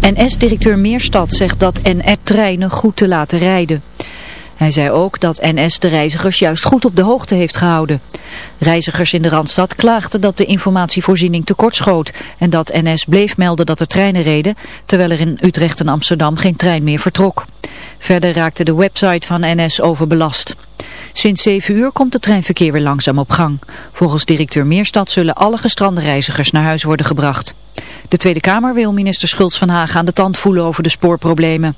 NS-directeur Meerstad zegt dat NS-treinen goed te laten rijden. Hij zei ook dat NS de reizigers juist goed op de hoogte heeft gehouden. Reizigers in de Randstad klaagden dat de informatievoorziening tekortschoot en dat NS bleef melden dat er treinen reden, terwijl er in Utrecht en Amsterdam geen trein meer vertrok. Verder raakte de website van NS overbelast. Sinds 7 uur komt het treinverkeer weer langzaam op gang. Volgens directeur Meerstad zullen alle gestrande reizigers naar huis worden gebracht. De Tweede Kamer wil minister Schultz van Hagen aan de tand voelen over de spoorproblemen.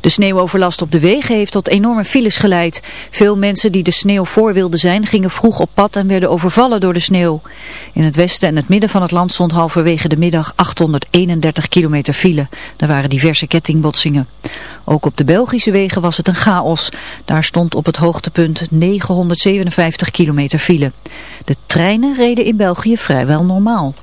De sneeuwoverlast op de wegen heeft tot enorme files geleid. Veel mensen die de sneeuw voor wilden zijn gingen vroeg op pad en werden overvallen door de sneeuw. In het westen en het midden van het land stond halverwege de middag 831 kilometer file. Er waren diverse kettingbotsingen. Ook op de Belgische wegen was het een chaos. Daar stond op het hoogtepunt 957 kilometer file. De treinen reden in België vrijwel normaal.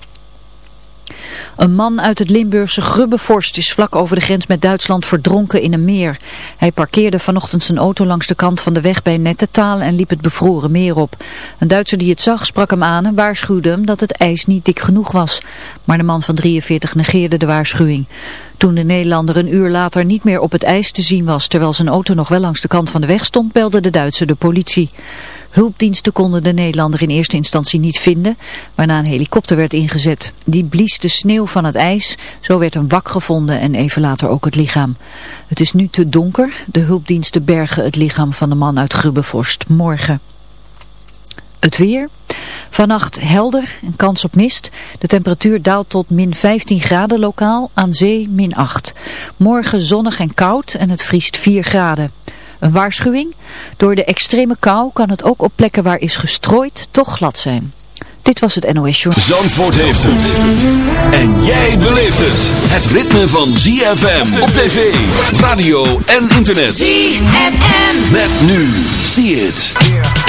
Een man uit het Limburgse Grubbevorst is vlak over de grens met Duitsland verdronken in een meer. Hij parkeerde vanochtend zijn auto langs de kant van de weg bij Nettetaal en liep het bevroren meer op. Een Duitser die het zag sprak hem aan en waarschuwde hem dat het ijs niet dik genoeg was. Maar de man van 43 negeerde de waarschuwing. Toen de Nederlander een uur later niet meer op het ijs te zien was terwijl zijn auto nog wel langs de kant van de weg stond, belde de Duitser de politie. Hulpdiensten konden de Nederlander in eerste instantie niet vinden, waarna een helikopter werd ingezet. Die blies de sneeuw van het ijs, zo werd een wak gevonden en even later ook het lichaam. Het is nu te donker, de hulpdiensten bergen het lichaam van de man uit Grubbevorst morgen. Het weer. Vannacht helder en kans op mist. De temperatuur daalt tot min 15 graden lokaal, aan zee min 8. Morgen zonnig en koud en het vriest 4 graden. Een waarschuwing? Door de extreme kou kan het ook op plekken waar is gestrooid toch glad zijn. Dit was het NOS Show. Zandvoort heeft het. En jij beleeft het. Het ritme van ZFM op tv, radio en internet. ZFM. Met nu. See it.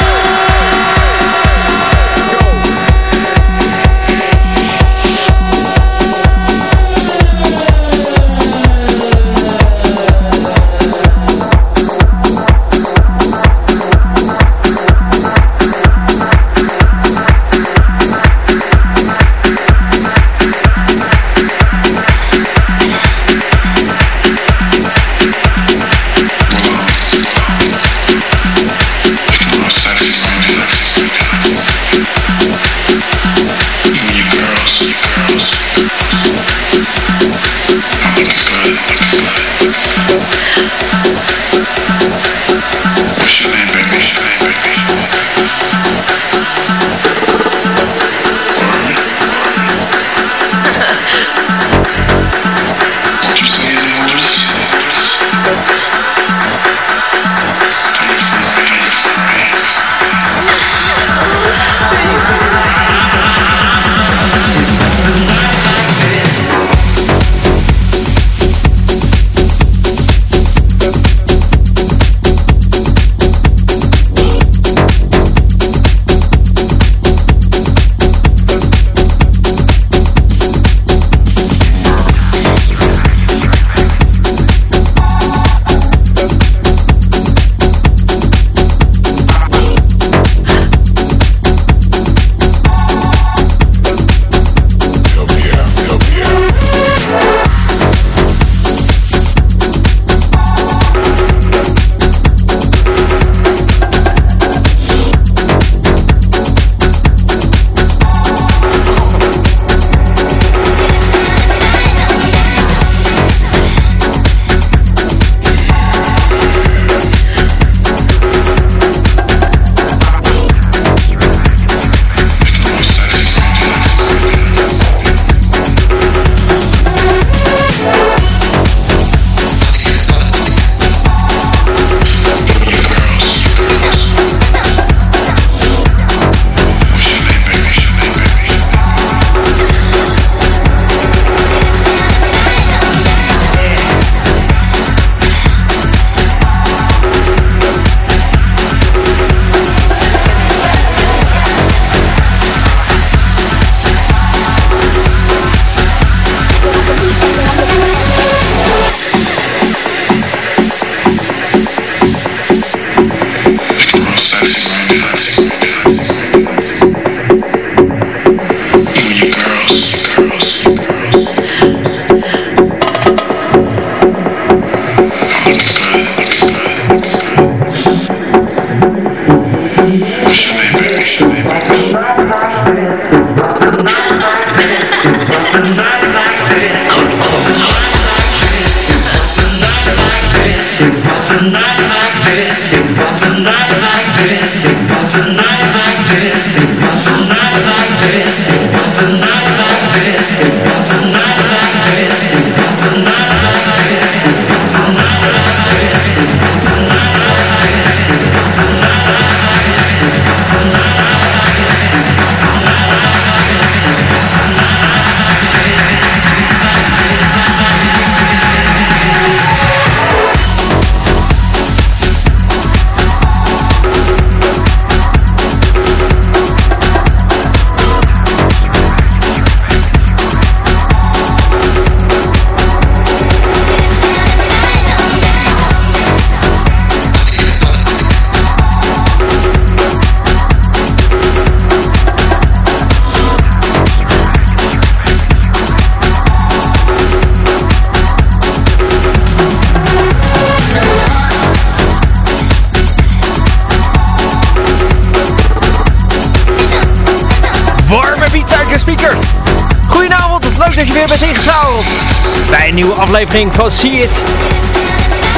Aflevering van See It.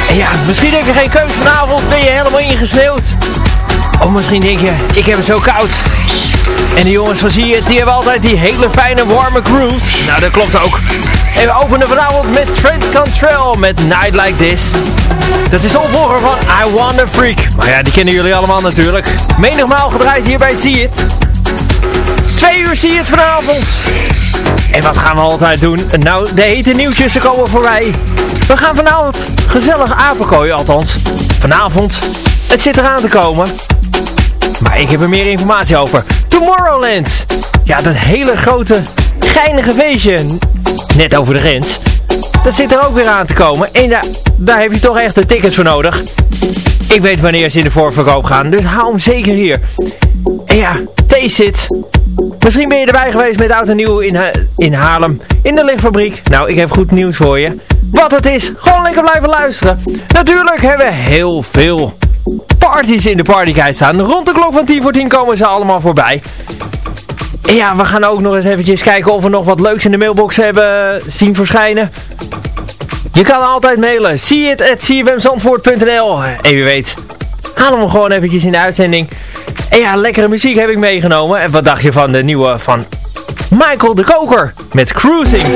En ja, misschien heb je geen keus vanavond, ben je helemaal ingesneeuwd. Of misschien denk je, ik heb het zo koud. En de jongens van See It, die hebben altijd die hele fijne warme grooves. Nou, dat klopt ook. En we openen vanavond met Trent Control met Night Like This. Dat is opvolger van I Wanna Freak. Maar ja, die kennen jullie allemaal natuurlijk. Menigmaal gedraaid hier bij See It. Twee uur See It vanavond. En wat gaan we altijd doen? Nou, de hete nieuwtjes komen voorbij. We gaan vanavond gezellig apenkooien, althans. Vanavond. Het zit eraan te komen. Maar ik heb er meer informatie over. Tomorrowland. Ja, dat hele grote, geinige feestje. Net over de grens. Dat zit er ook weer aan te komen. En daar, daar heb je toch echt de tickets voor nodig. Ik weet wanneer ze in de voorverkoop gaan. Dus hou hem zeker hier. En ja, T-Sit. Misschien ben je erbij geweest met Oud en Nieuw in, in Haarlem, in de lichtfabriek. Nou, ik heb goed nieuws voor je. Wat het is, gewoon lekker blijven luisteren. Natuurlijk hebben we heel veel parties in de partykijt staan. Rond de klok van 10 voor 10 komen ze allemaal voorbij. En ja, we gaan ook nog eens eventjes kijken of we nog wat leuks in de mailbox hebben zien verschijnen. Je kan altijd mailen. See it at En wie weet, we hem gewoon eventjes in de uitzending. En ja, lekkere muziek heb ik meegenomen. En wat dacht je van de nieuwe van Michael de Koker met Cruising?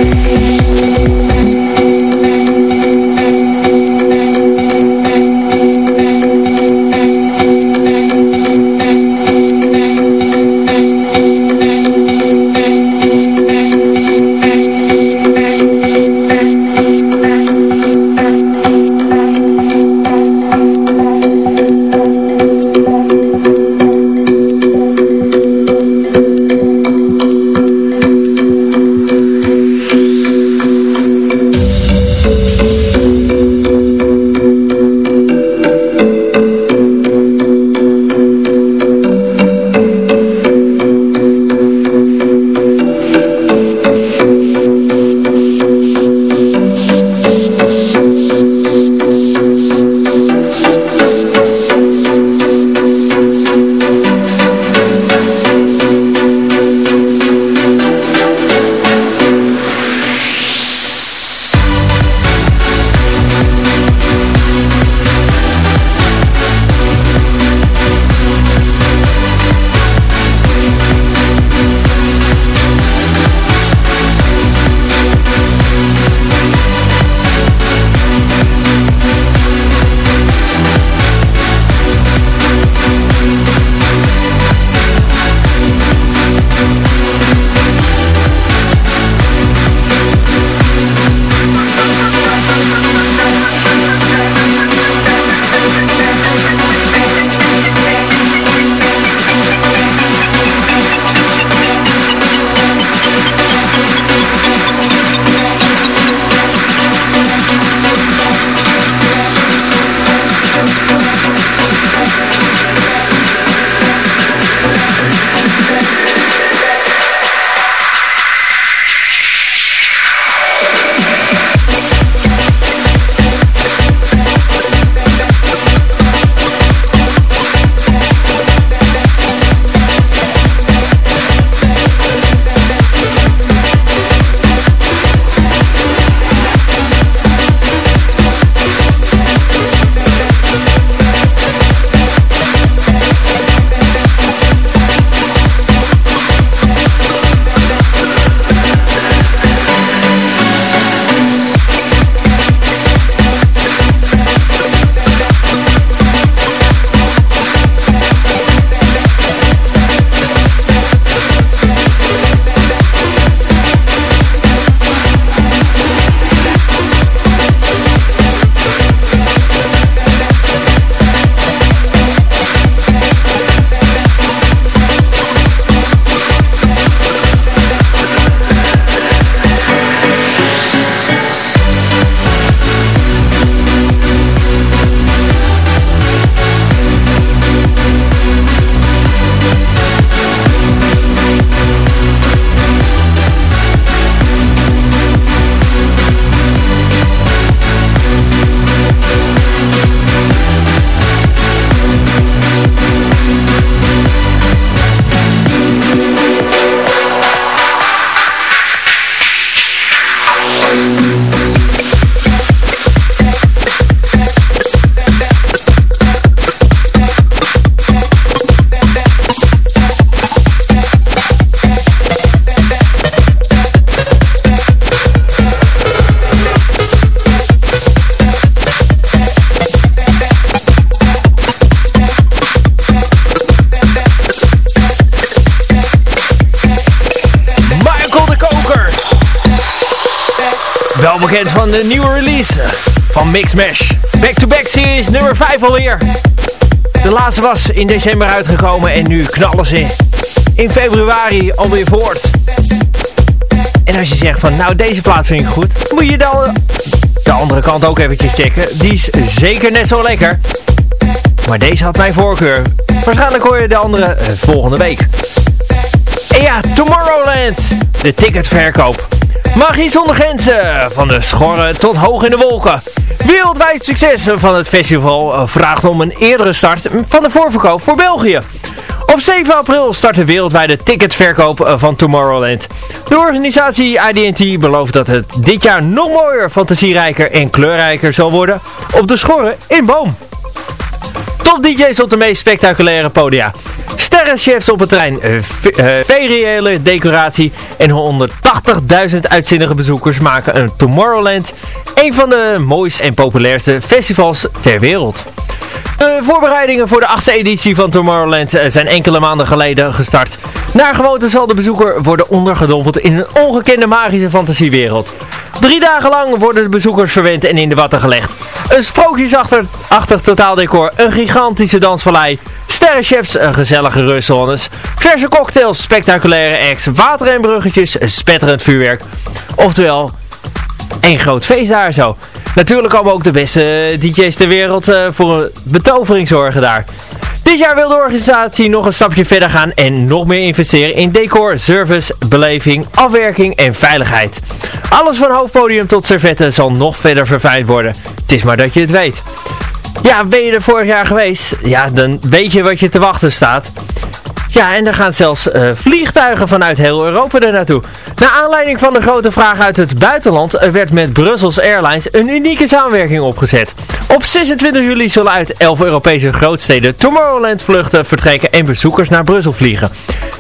Series nummer 5 alweer. De laatste was in december uitgekomen en nu knallen ze in februari alweer voort. En als je zegt van nou deze plaat vind ik goed, moet je dan de andere kant ook eventjes checken. Die is zeker net zo lekker. Maar deze had mijn voorkeur. Waarschijnlijk hoor je de andere eh, volgende week. En ja, Tomorrowland. De ticketverkoop. Magie zonder grenzen. Van de schorren tot hoog in de wolken. Wereldwijd succes van het festival vraagt om een eerdere start van de voorverkoop voor België. Op 7 april start de wereldwijde ticketverkoop van Tomorrowland. De organisatie IDT belooft dat het dit jaar nog mooier, fantasierijker en kleurrijker zal worden op de schorren in Boom. Top DJ's op de meest spectaculaire podia. Sterrenchefs op het terrein, uh, decoratie en 180.000 uitzinnige bezoekers maken een Tomorrowland een van de mooiste en populairste festivals ter wereld. De voorbereidingen voor de achtste editie van Tomorrowland eh, zijn enkele maanden geleden gestart. Naar gewoonte zal de bezoeker worden ondergedompeld in een ongekende magische fantasiewereld. Drie dagen lang worden de bezoekers verwend en in de watten gelegd. Een sprookjesachtig totaaldecor, een gigantische dansvallei, sterrenchefs, gezellige rustzones, verse cocktails, spectaculaire acts, water en bruggetjes, spetterend vuurwerk. Oftewel, één groot feest daar zo. Natuurlijk komen ook de beste DJ's ter wereld uh, voor een betovering zorgen daar. Dit jaar wil de organisatie nog een stapje verder gaan en nog meer investeren in decor, service, beleving, afwerking en veiligheid. Alles van hoofdpodium tot servetten zal nog verder verfijnd worden. Het is maar dat je het weet. Ja, ben je er vorig jaar geweest? Ja, dan weet je wat je te wachten staat. Ja, en er gaan zelfs uh, vliegtuigen vanuit heel Europa er naartoe. Naar aanleiding van de grote vraag uit het buitenland werd met Brussels Airlines een unieke samenwerking opgezet. Op 26 juli zullen uit 11 Europese grootsteden Tomorrowland vluchten vertrekken en bezoekers naar Brussel vliegen.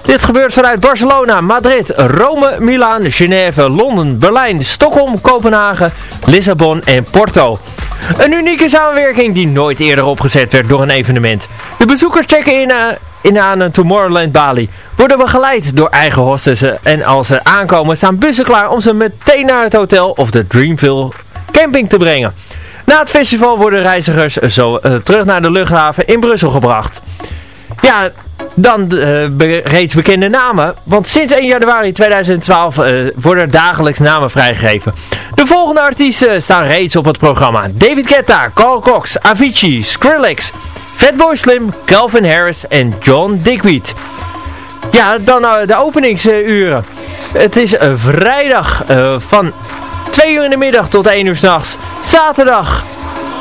Dit gebeurt vanuit Barcelona, Madrid, Rome, Milaan, Genève, Londen, Berlijn, Stockholm, Kopenhagen, Lissabon en Porto. Een unieke samenwerking die nooit eerder opgezet werd door een evenement. De bezoekers checken in, uh, in aan een Tomorrowland Bali. Worden begeleid door eigen hostessen en als ze aankomen staan bussen klaar om ze meteen naar het hotel of de Dreamville camping te brengen. Na het festival worden reizigers zo uh, terug naar de luchthaven in Brussel gebracht. Ja, dan uh, reeds bekende namen. Want sinds 1 januari 2012 uh, worden er dagelijks namen vrijgegeven. De volgende artiesten staan reeds op het programma. David Guetta, Carl Cox, Avicii, Skrillex, Fatboy Slim, Calvin Harris en John Digweed. Ja, dan uh, de openingsuren. Het is vrijdag van 2 uur in de middag tot 1 uur s'nachts. Zaterdag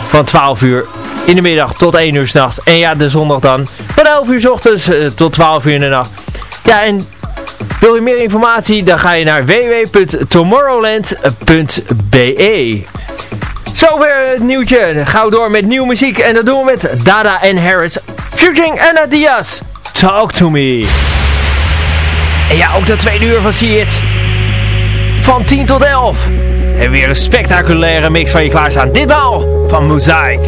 van 12 uur in de middag tot 1 uur s'nachts. En ja, de zondag dan van 11 uur s ochtends uh, tot 12 uur in de nacht. Ja, en wil je meer informatie? Dan ga je naar www.tomorrowland.be Zo weer het nieuwtje. Gauw door met nieuwe muziek. En dat doen we met Dada en Harris. Fusing Anna Diaz. Talk to me. En ja, ook de tweede uur van See It. Van 10 tot 11. En weer een spectaculaire mix van je klaarstaan. Ditmaal van Mosaic.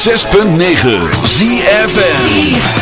106.9 ZFM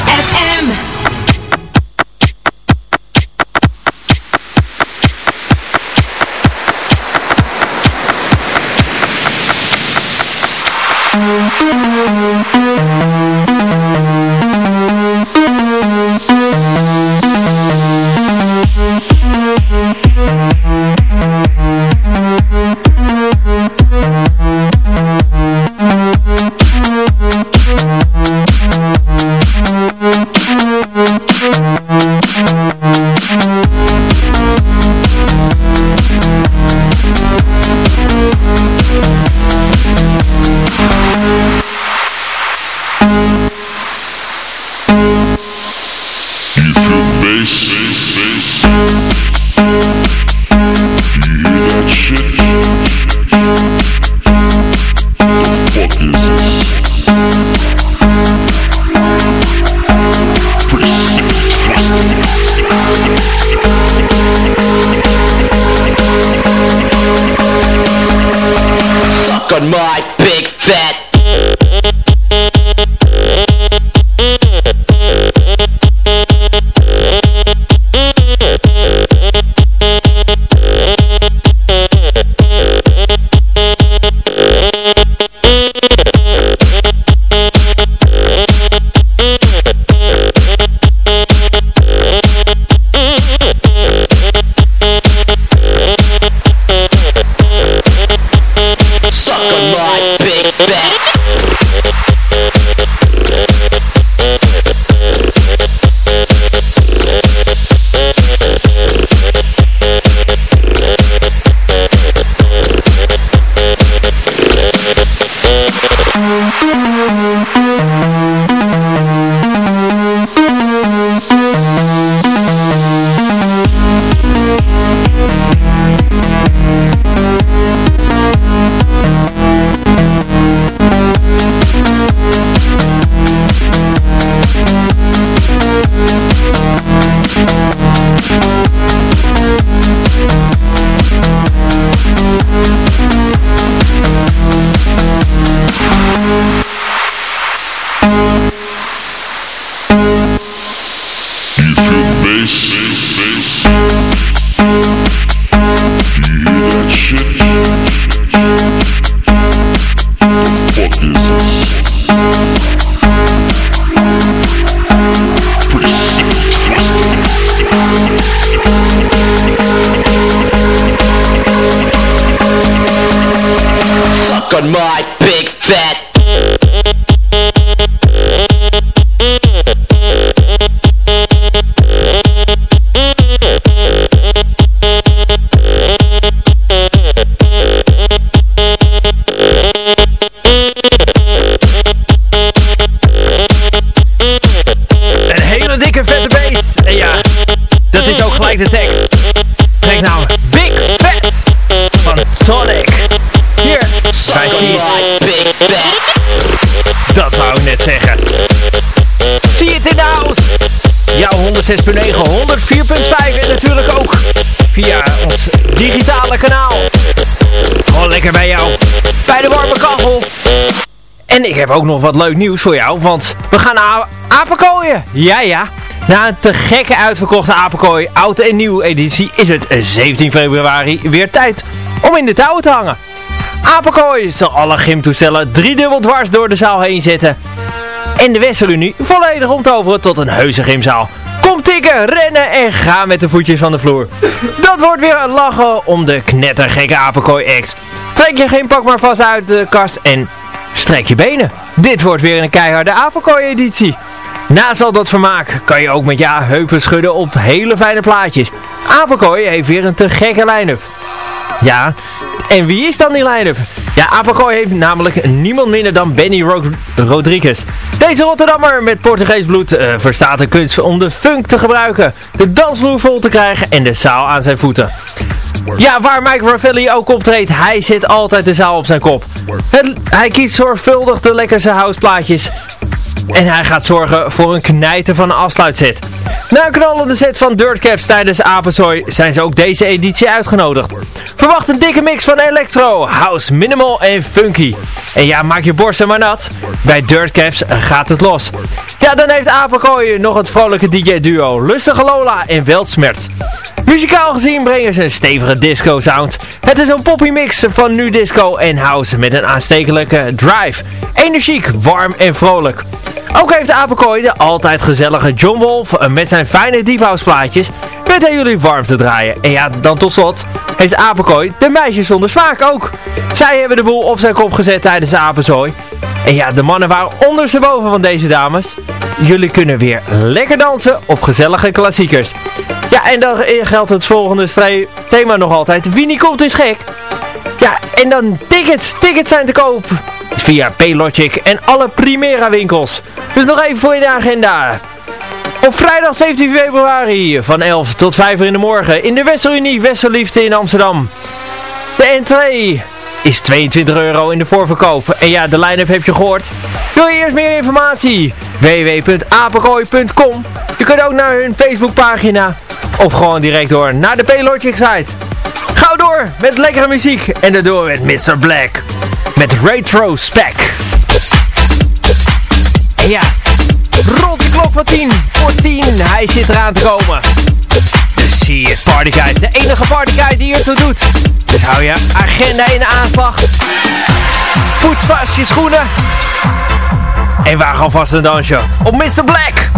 heb ook nog wat leuk nieuws voor jou, want we gaan naar apenkooien. Ja, ja. Na een te gekke uitverkochte apenkooi, oud en nieuw editie, is het 17 februari weer tijd om in de touwen te hangen. Apenkooi zal alle gymtoestellen driedubbel dwars door de zaal heen zetten. En de Westelunie volledig omtoveren tot een heuse gymzaal. Kom tikken, rennen en ga met de voetjes van de vloer. Dat wordt weer een lachen om de knettergekke apenkooi act. Trek je geen pak maar vast uit de kast en strek je benen. Dit wordt weer een keiharde apenkooi editie. Naast al dat vermaak kan je ook met ja heupen schudden op hele fijne plaatjes. Apenkooi heeft weer een te gekke line-up. Ja, en wie is dan die line-up? Ja, Apaco heeft namelijk niemand minder dan Benny Rodriguez. Deze Rotterdammer met Portugees bloed uh, verstaat de kunst om de funk te gebruiken, de dansvloer vol te krijgen en de zaal aan zijn voeten. Ja, waar Mike Ravelli ook optreedt, hij zit altijd de zaal op zijn kop. hij kiest zorgvuldig de lekkerste houseplaatjes En hij gaat zorgen voor een knijter van een afsluitset. Na een knallende set van Dirtcaps tijdens Apenzooi zijn ze ook deze editie uitgenodigd. Verwacht een dikke mix van electro, house, minimal en funky. En ja, maak je borsten maar nat. Bij Dirtcaps gaat het los. Ja, dan heeft Apenkooi nog het vrolijke DJ-duo Lustige Lola en Weltsmert. Muzikaal gezien brengen ze een stevige disco sound. Het is een poppy mix van nu disco en house met een aanstekelijke drive. Energiek, warm en vrolijk. Ook heeft Apenkooi de altijd gezellige John Wolf eh, met zijn fijne deep plaatjes met aan jullie warm te draaien. En ja, dan tot slot heeft Apenkooi de meisjes zonder smaak ook. Zij hebben de boel op zijn kop gezet tijdens de Apenzooi. En ja, de mannen waren ondersteboven van deze dames. Jullie kunnen weer lekker dansen op gezellige klassiekers. Ja, en dan geldt het volgende thema nog altijd. Wie niet komt is gek. Ja, en dan tickets. Tickets zijn te koop. Via Paylogic en alle Primera winkels. Dus nog even voor je de agenda. Op vrijdag 17 februari van 11 tot 5 uur in de morgen in de Westerunie Westerliefde in Amsterdam. De entree is 22 euro in de voorverkoop. En ja, de line-up heb je gehoord. Wil je eerst meer informatie? www.apenkooi.com Je kunt ook naar hun Facebookpagina of gewoon direct door naar de Paylogic site. Gauw door met lekkere muziek en we met Mr. Black. Met Retro Spec. En ja, rond die klok van 10 voor 10. Hij zit eraan te komen. Dus zie je partyguide. De enige partyguide die ertoe doet. Dus hou je agenda in de aanslag. Poets vast je schoenen. En waar vast een dansje op Mr. Black.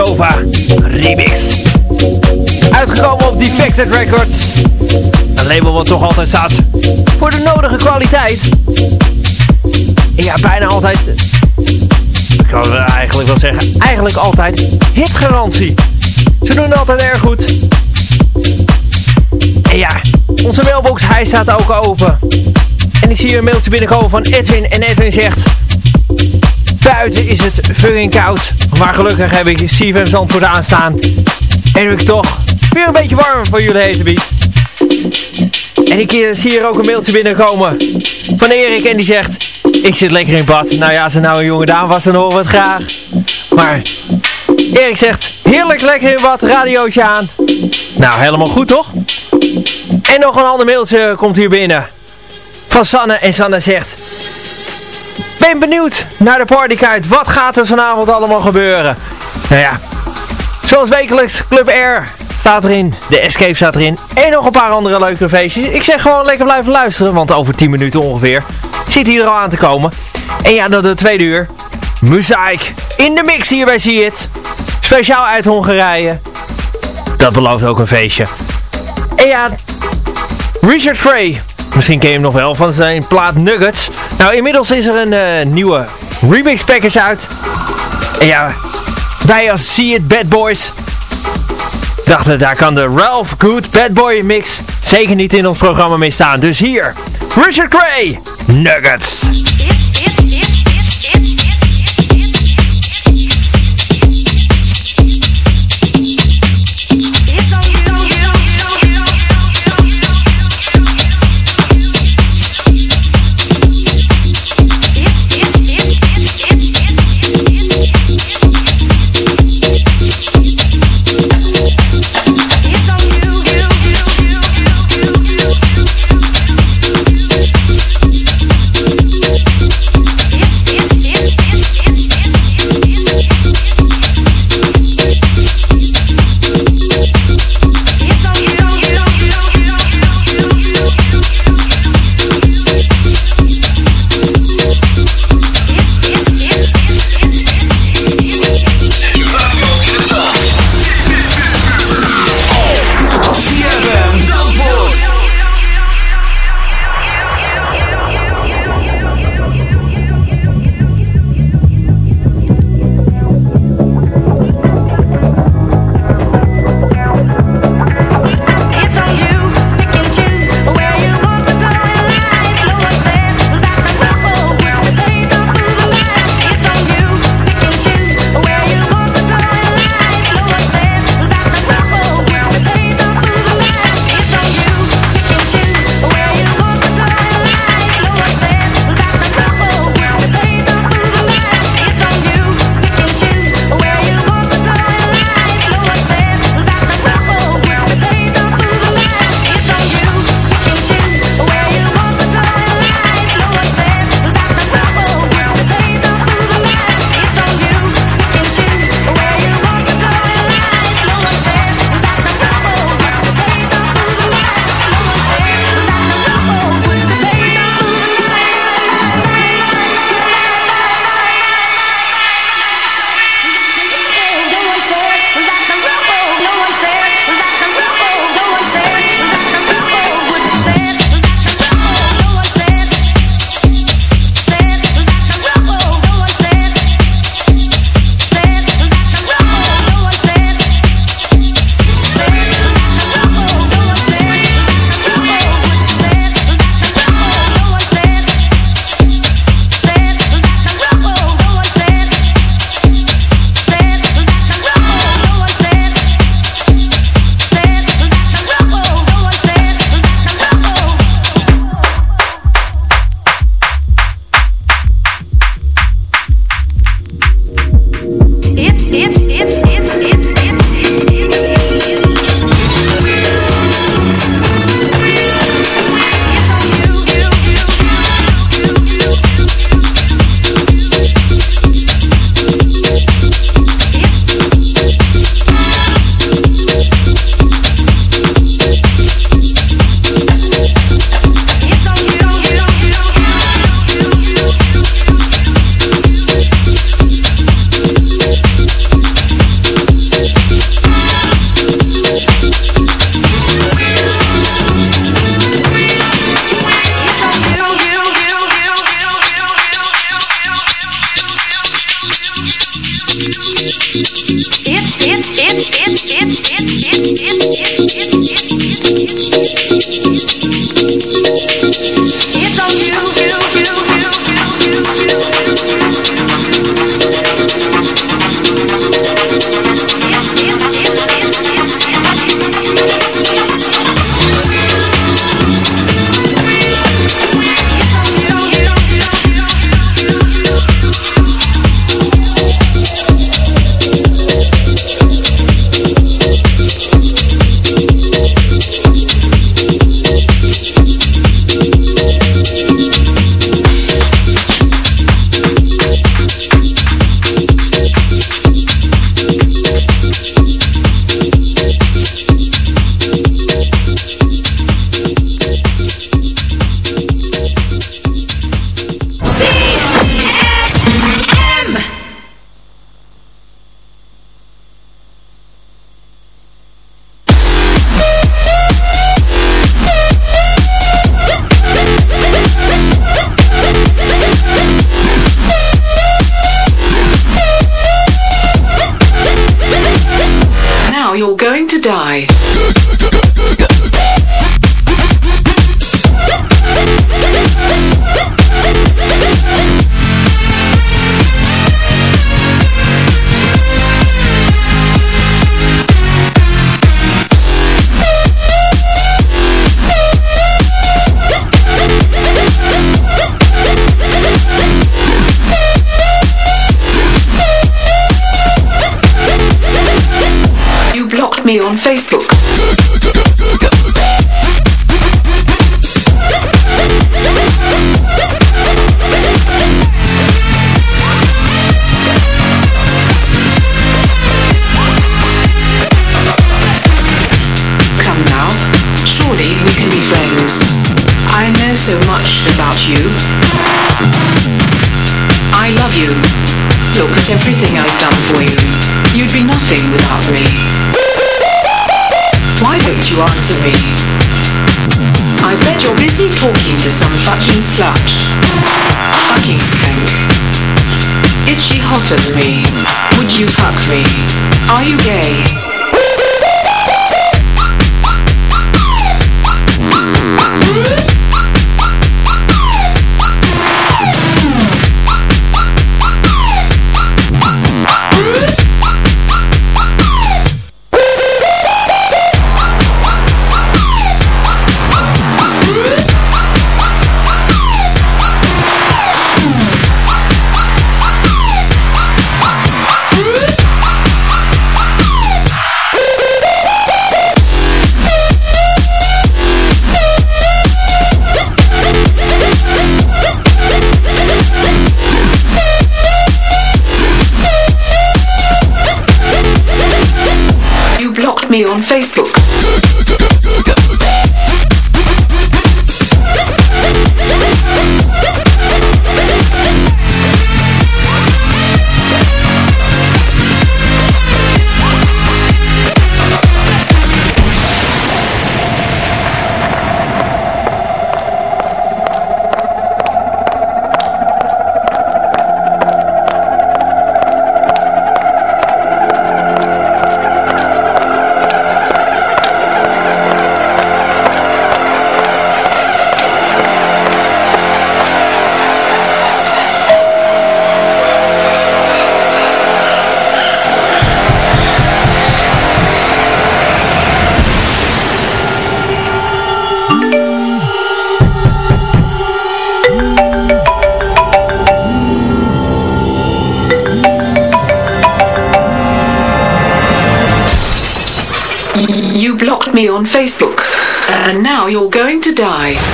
Supernova remix. Uitgekomen op Defected Records. Een label wat toch altijd staat voor de nodige kwaliteit. Ja, bijna altijd... Ik zou eigenlijk wel zeggen, eigenlijk altijd hitgarantie. Ze doen altijd erg goed. En ja, onze mailbox, hij staat ook open. En ik zie een mailtje binnenkomen van Edwin. En Edwin zegt... Buiten is het fucking koud. Maar gelukkig heb ik CFM Zandvoort aanstaan. En ik toch weer een beetje warm voor jullie hete. En ik eh, zie hier ook een mailtje binnenkomen van Erik. En die zegt... Ik zit lekker in bad. Nou ja, als er nou een jonge dame was, dan horen we het graag. Maar Erik zegt... Heerlijk lekker in bad, radiootje aan. Nou, helemaal goed toch? En nog een ander mailtje komt hier binnen. Van Sanne. En Sanne zegt... Ben benieuwd naar de partykite. Wat gaat er vanavond allemaal gebeuren? Nou ja. Zoals wekelijks Club Air staat erin. De Escape staat erin. En nog een paar andere leuke feestjes. Ik zeg gewoon lekker blijven luisteren. Want over 10 minuten ongeveer zit hij er al aan te komen. En ja, dat de tweede uur. Muziek in de mix hier bij See It. Speciaal uit Hongarije. Dat belooft ook een feestje. En ja, Richard Frey. Misschien ken je hem nog wel van zijn plaat Nuggets. Nou, inmiddels is er een uh, nieuwe remix package uit. En ja, wij als See It Bad Boys dachten daar kan de Ralph Good Bad Boy mix zeker niet in ons programma mee staan. Dus hier, Richard Gray, Nuggets. Me on Facebook. On Facebook. And now you're going to die.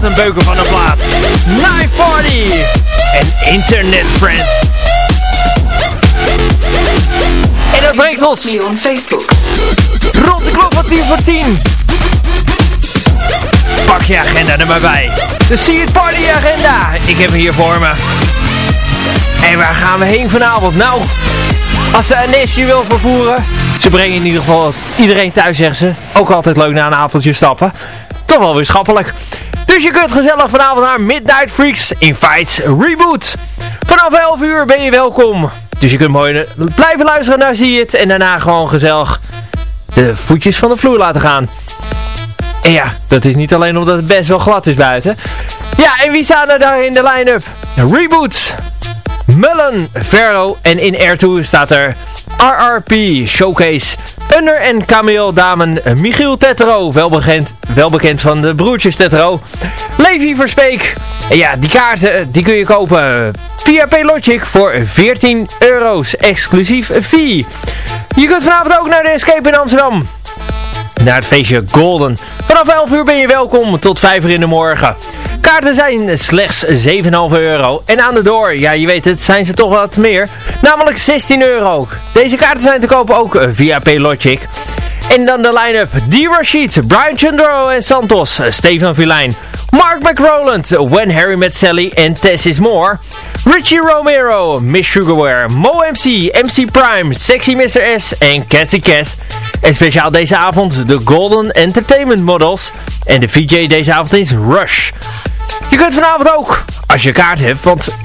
Wat een beuken van een plaat. Night Party en Internet Friend. En dat brengt ons Me on Facebook. rond de klok van 10 voor 10. Pak je agenda er maar bij. De See It Party agenda. Ik heb hem hier voor me. En waar gaan we heen vanavond? Nou, als ze een nestje wil vervoeren. Ze brengen in ieder geval iedereen thuis, zeggen ze. Ook altijd leuk na een avondje stappen. Toch wel weer schappelijk. Dus je kunt gezellig vanavond naar Midnight Freaks in Fights Reboot. Vanaf 11 uur ben je welkom. Dus je kunt mooi blijven luisteren naar Zie het. En daarna gewoon gezellig de voetjes van de vloer laten gaan. En ja, dat is niet alleen omdat het best wel glad is buiten. Ja, en wie staan er daar in de line-up? Reboot, Mullen, Vero en in Air 2 staat er RRP, Showcase, Under en Camille Damen, Michiel Tetro, welbekend, welbekend van de broertjes Tetro, Levi Verspeek. Ja, die kaarten die kun je kopen via Paylogic voor 14 euro's, exclusief fee. Je kunt vanavond ook naar de Escape in Amsterdam naar het feestje Golden. Vanaf 11 uur ben je welkom tot 5 uur in de morgen. Kaarten zijn slechts 7,5 euro. En aan de door, ja je weet het, zijn ze toch wat meer. Namelijk 16 euro. Deze kaarten zijn te kopen ook via Paylogic. En dan de line-up. D. Rashid, Brian Chandro en Santos, Stefan Vilijn, Mark McRoland, When Harry Met Sally en Tess Is More. Richie Romero, Miss Sugarware, Mo MC, MC Prime, Sexy Mr. S en Cassie Cass. En speciaal deze avond de Golden Entertainment Models. En de VJ deze avond is Rush. Je kunt vanavond ook, als je kaart hebt, want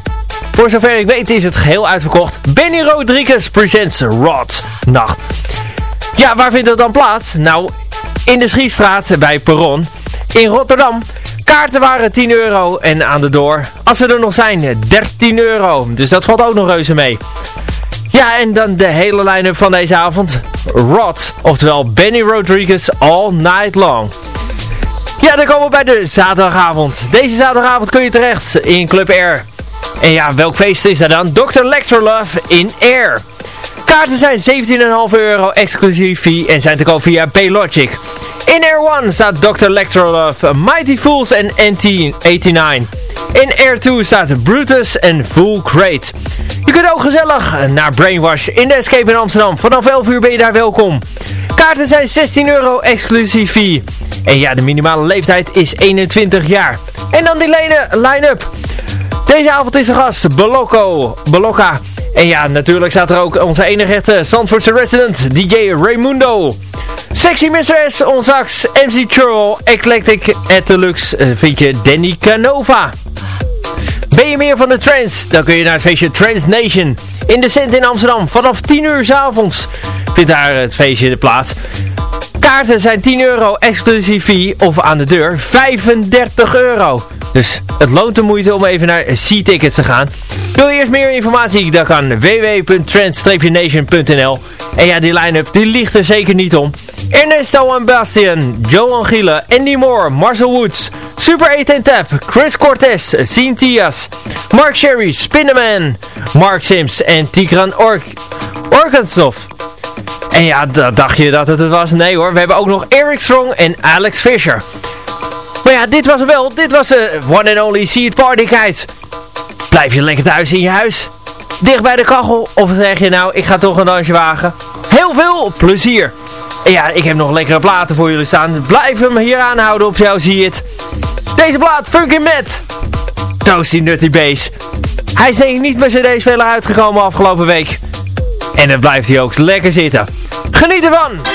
voor zover ik weet is het geheel uitverkocht. Benny Rodriguez presents Rod Nacht. Ja, waar vindt het dan plaats? Nou, in de Schietstraat bij Perron in Rotterdam. Kaarten waren 10 euro en aan de door, als ze er nog zijn, 13 euro. Dus dat valt ook nog reuze mee. Ja, en dan de hele line-up van deze avond. Rod, oftewel Benny Rodriguez All Night Long. Ja, dan komen we bij de zaterdagavond. Deze zaterdagavond kun je terecht in Club Air. En ja, welk feest is dat dan? Dr. Love in Air. Kaarten zijn 17,5 euro exclusief fee en zijn te koop via Paylogic. In Air 1 staat Dr. Love, Mighty Fools en NT89. In Air 2 staat Brutus en Full Crate. Je kunt ook gezellig naar Brainwash in de Escape in Amsterdam. Vanaf 11 uur ben je daar welkom. Kaarten zijn 16 euro exclusief fee. En ja, de minimale leeftijd is 21 jaar. En dan die line-up. Deze avond is de gast Bolocco, Bolocca. En ja, natuurlijk staat er ook onze enige echte Zandvoortse resident, DJ Raimundo. Sexy Mistress, Onzax, MC Churl, Eclectic at Deluxe uh, vind je Danny Canova. Ben je meer van de trance? Dan kun je naar het feestje Trance Nation in de Cent in Amsterdam. Vanaf 10 uur s avonds vindt daar het feestje de plaats. Kaarten zijn 10 euro exclusief of aan de deur 35 euro. Dus het loont de moeite om even naar C-Tickets te gaan. Wil je eerst meer informatie? Dan kan www.trend-nation.nl En ja, die line-up die ligt er zeker niet om. Ernesto en Bastian, Johan Giele, Andy Moore, Marcel Woods, Super 8 and Tap, Chris Cortez, Sien Tias, Mark Sherry, Spinnerman, Mark Sims en Tigran Ork Orkanstoff. En ja, dacht je dat het het was? Nee hoor, we hebben ook nog Eric Strong en Alex Fisher. Maar ja, dit was wel. Dit was de one and only See It Party Guide. Blijf je lekker thuis in je huis? Dicht bij de kachel? Of zeg je nou, ik ga toch een dansje wagen? Heel veel plezier! En ja, ik heb nog lekkere platen voor jullie staan. Blijf hem hier aanhouden op jou, zie het. Deze plaat, Funky Matt. Toasty Nutty Bass. Hij is denk ik niet met cd-speler uitgekomen afgelopen week. En dan blijft hij ook lekker zitten. Geniet ervan!